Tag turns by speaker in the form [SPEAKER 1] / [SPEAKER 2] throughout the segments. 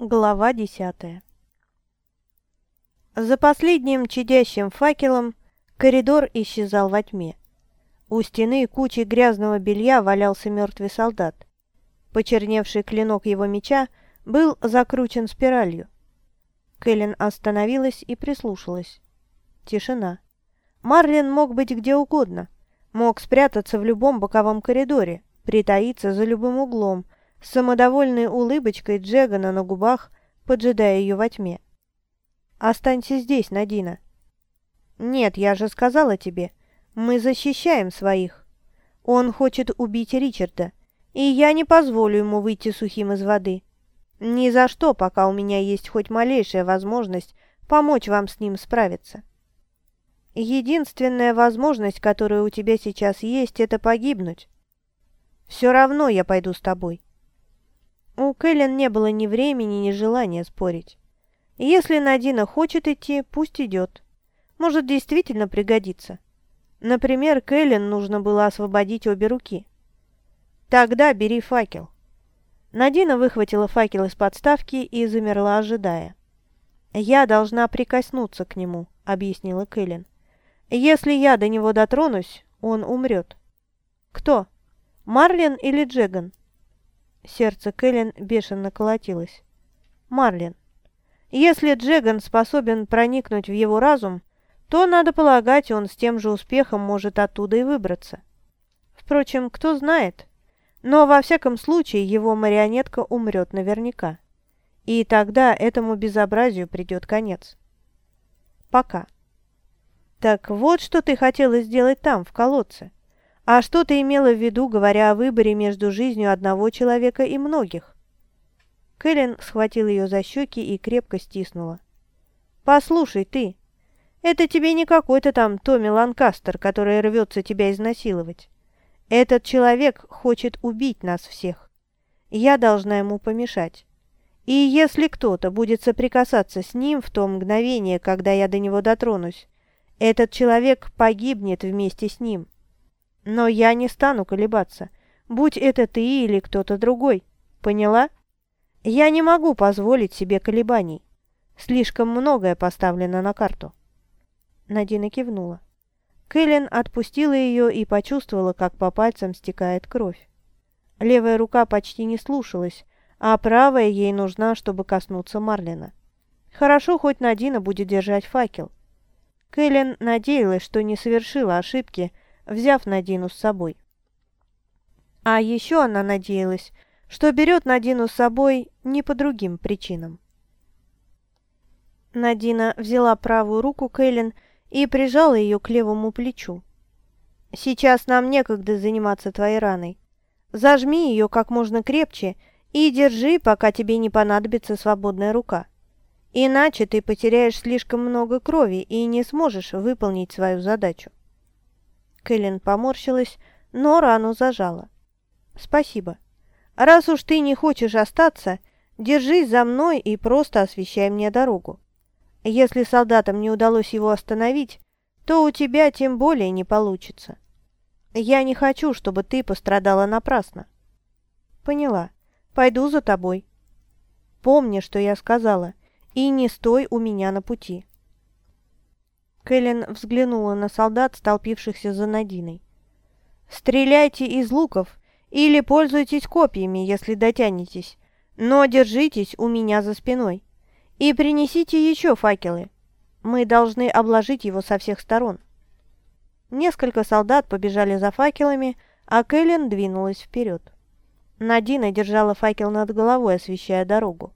[SPEAKER 1] Глава десятая За последним чадящим факелом коридор исчезал во тьме. У стены кучей грязного белья валялся мертвый солдат. Почерневший клинок его меча был закручен спиралью. Кэлен остановилась и прислушалась. Тишина. Марлин мог быть где угодно. Мог спрятаться в любом боковом коридоре, притаиться за любым углом – с самодовольной улыбочкой Джегана на губах, поджидая ее во тьме. «Останься здесь, Надина». «Нет, я же сказала тебе, мы защищаем своих. Он хочет убить Ричарда, и я не позволю ему выйти сухим из воды. Ни за что, пока у меня есть хоть малейшая возможность помочь вам с ним справиться. Единственная возможность, которая у тебя сейчас есть, это погибнуть. Все равно я пойду с тобой. У Кэлен не было ни времени, ни желания спорить. Если Надина хочет идти, пусть идет. Может, действительно пригодится. Например, Кэлен нужно было освободить обе руки. Тогда бери факел. Надина выхватила факел из подставки и замерла, ожидая. «Я должна прикоснуться к нему», — объяснила Кэлен. «Если я до него дотронусь, он умрет». «Кто? Марлин или Джеган?» Сердце Кэлен бешено колотилось. Марлин. Если Джеган способен проникнуть в его разум, то, надо полагать, он с тем же успехом может оттуда и выбраться. Впрочем, кто знает. Но во всяком случае его марионетка умрет наверняка. И тогда этому безобразию придет конец. Пока. Так вот, что ты хотела сделать там, в колодце. А что ты имела в виду, говоря о выборе между жизнью одного человека и многих? Кэлен схватил ее за щеки и крепко стиснула. «Послушай, ты, это тебе не какой-то там Томми Ланкастер, который рвется тебя изнасиловать. Этот человек хочет убить нас всех. Я должна ему помешать. И если кто-то будет соприкасаться с ним в то мгновение, когда я до него дотронусь, этот человек погибнет вместе с ним». Но я не стану колебаться, будь это ты или кто-то другой. Поняла? Я не могу позволить себе колебаний. Слишком многое поставлено на карту. Надина кивнула. Кэлен отпустила ее и почувствовала, как по пальцам стекает кровь. Левая рука почти не слушалась, а правая ей нужна, чтобы коснуться Марлина. Хорошо, хоть Надина будет держать факел. Кэлен надеялась, что не совершила ошибки, взяв Надину с собой. А еще она надеялась, что берет Надину с собой не по другим причинам. Надина взяла правую руку Кэлен и прижала ее к левому плечу. «Сейчас нам некогда заниматься твоей раной. Зажми ее как можно крепче и держи, пока тебе не понадобится свободная рука. Иначе ты потеряешь слишком много крови и не сможешь выполнить свою задачу». Кэлен поморщилась, но рану зажала. «Спасибо. Раз уж ты не хочешь остаться, держись за мной и просто освещай мне дорогу. Если солдатам не удалось его остановить, то у тебя тем более не получится. Я не хочу, чтобы ты пострадала напрасно». «Поняла. Пойду за тобой». «Помни, что я сказала, и не стой у меня на пути». Кэлен взглянула на солдат, столпившихся за Надиной. «Стреляйте из луков или пользуйтесь копьями, если дотянетесь, но держитесь у меня за спиной. И принесите еще факелы. Мы должны обложить его со всех сторон». Несколько солдат побежали за факелами, а Кэлен двинулась вперед. Надина держала факел над головой, освещая дорогу.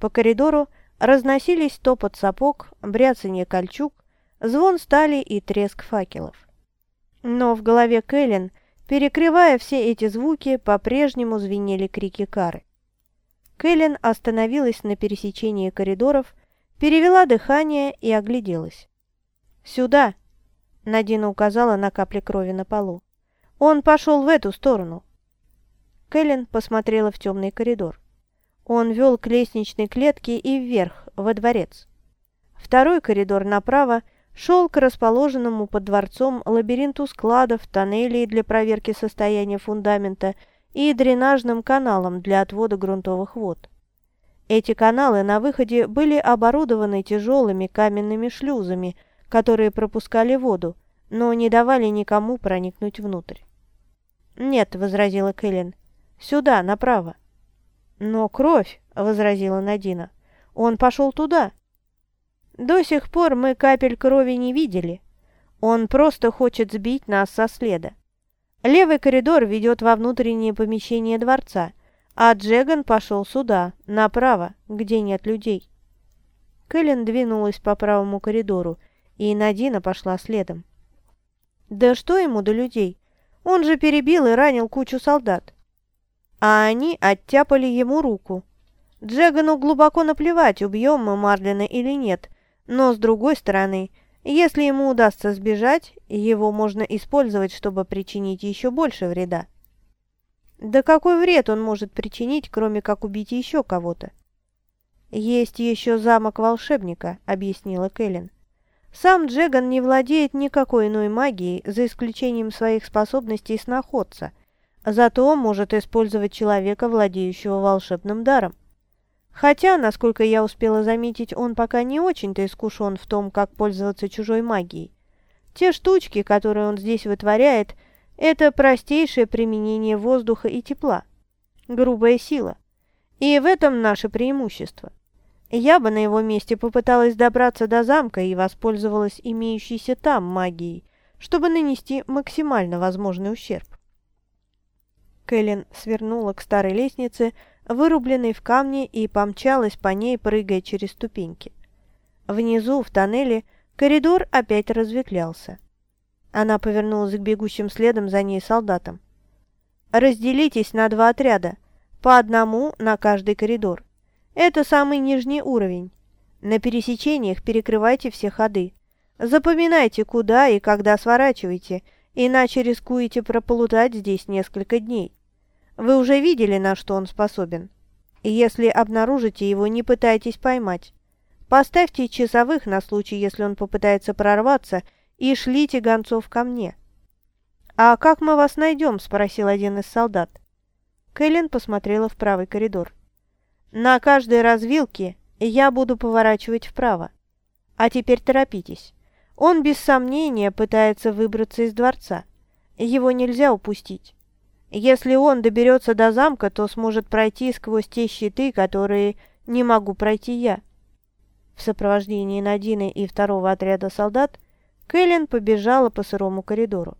[SPEAKER 1] По коридору разносились топот сапог, бряцанье кольчуг, звон стали и треск факелов. Но в голове Кэлен, перекрывая все эти звуки, по-прежнему звенели крики Кары. Кэлен остановилась на пересечении коридоров, перевела дыхание и огляделась. «Сюда!» – Надина указала на капли крови на полу. «Он пошел в эту сторону!» Кэлен посмотрела в темный коридор. Он вел к лестничной клетке и вверх, во дворец. Второй коридор направо шел к расположенному под дворцом лабиринту складов, тоннелей для проверки состояния фундамента и дренажным каналам для отвода грунтовых вод. Эти каналы на выходе были оборудованы тяжелыми каменными шлюзами, которые пропускали воду, но не давали никому проникнуть внутрь. «Нет», — возразила Кэлен, — «сюда, направо». «Но кровь», — возразила Надина, — «он пошел туда». «До сих пор мы капель крови не видели. Он просто хочет сбить нас со следа. Левый коридор ведет во внутреннее помещение дворца, а Джеган пошел сюда, направо, где нет людей». Кэлен двинулась по правому коридору, и Надина пошла следом. «Да что ему до людей? Он же перебил и ранил кучу солдат. А они оттяпали ему руку. Джегану глубоко наплевать, убьем мы Марлина или нет, но с другой стороны, если ему удастся сбежать, его можно использовать, чтобы причинить еще больше вреда. Да какой вред он может причинить, кроме как убить еще кого-то? «Есть еще замок волшебника», — объяснила Кэлен. Сам Джеган не владеет никакой иной магией, за исключением своих способностей сноходца, зато может использовать человека, владеющего волшебным даром. Хотя, насколько я успела заметить, он пока не очень-то искушен в том, как пользоваться чужой магией. Те штучки, которые он здесь вытворяет, это простейшее применение воздуха и тепла. Грубая сила. И в этом наше преимущество. Я бы на его месте попыталась добраться до замка и воспользовалась имеющейся там магией, чтобы нанести максимально возможный ущерб. Кэлен свернула к старой лестнице, вырубленной в камне, и помчалась по ней, прыгая через ступеньки. Внизу, в тоннеле, коридор опять разветвлялся. Она повернулась к бегущим следом за ней солдатам. «Разделитесь на два отряда, по одному на каждый коридор. Это самый нижний уровень. На пересечениях перекрывайте все ходы. Запоминайте, куда и когда сворачиваете, иначе рискуете прополутать здесь несколько дней. Вы уже видели, на что он способен. Если обнаружите его, не пытайтесь поймать. Поставьте часовых на случай, если он попытается прорваться, и шлите гонцов ко мне. «А как мы вас найдем?» – спросил один из солдат. Кэлен посмотрела в правый коридор. На каждой развилке я буду поворачивать вправо. А теперь торопитесь. Он без сомнения пытается выбраться из дворца. Его нельзя упустить. Если он доберется до замка, то сможет пройти сквозь те щиты, которые не могу пройти я. В сопровождении Надины и второго отряда солдат Кэлен побежала по сырому коридору.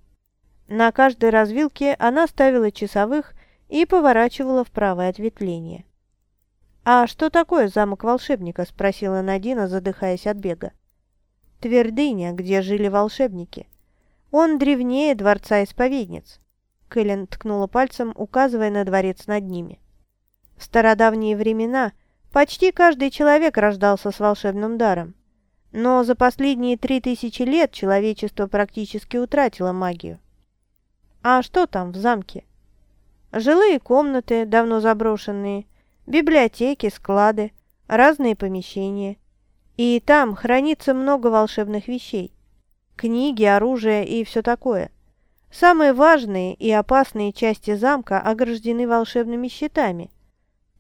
[SPEAKER 1] На каждой развилке она ставила часовых и поворачивала в правое ответвление. «А что такое замок волшебника?» – спросила Надина, задыхаясь от бега. «Твердыня, где жили волшебники. Он древнее дворца исповедниц». Кэлен ткнула пальцем, указывая на дворец над ними. В стародавние времена почти каждый человек рождался с волшебным даром. Но за последние три тысячи лет человечество практически утратило магию. А что там в замке? Жилые комнаты, давно заброшенные, библиотеки, склады, разные помещения. И там хранится много волшебных вещей. Книги, оружие и все такое. Самые важные и опасные части замка ограждены волшебными щитами.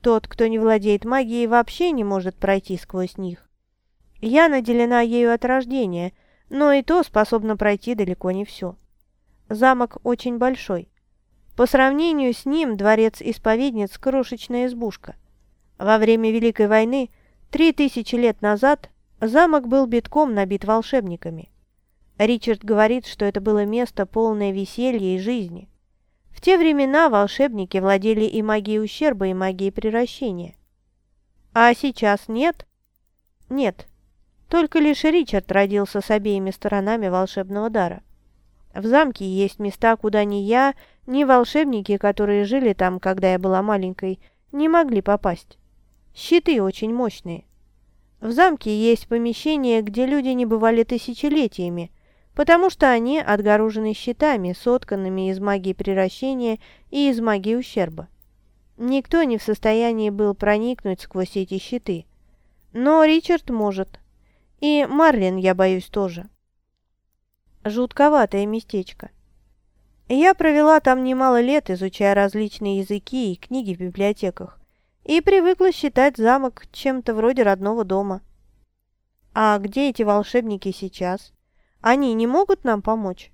[SPEAKER 1] Тот, кто не владеет магией, вообще не может пройти сквозь них. Я наделена ею от рождения, но и то способна пройти далеко не все. Замок очень большой. По сравнению с ним дворец исповедниц – крошечная избушка. Во время Великой войны, три тысячи лет назад, замок был битком набит волшебниками. Ричард говорит, что это было место полное веселья и жизни. В те времена волшебники владели и магией ущерба, и магией превращения. А сейчас нет? Нет. Только лишь Ричард родился с обеими сторонами волшебного дара. В замке есть места, куда ни я, ни волшебники, которые жили там, когда я была маленькой, не могли попасть. Щиты очень мощные. В замке есть помещения, где люди не бывали тысячелетиями, потому что они отгорожены щитами, сотканными из магии превращения и из магии ущерба. Никто не в состоянии был проникнуть сквозь эти щиты. Но Ричард может. И Марлин, я боюсь, тоже. Жутковатое местечко. Я провела там немало лет, изучая различные языки и книги в библиотеках, и привыкла считать замок чем-то вроде родного дома. А где эти волшебники сейчас? Они не могут нам помочь?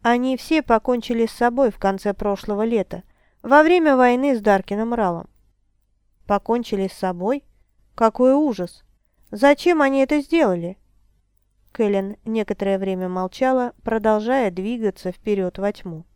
[SPEAKER 1] Они все покончили с собой в конце прошлого лета, во время войны с Даркином Ралом. Покончили с собой? Какой ужас! Зачем они это сделали? Кэлен некоторое время молчала, продолжая двигаться вперед во тьму.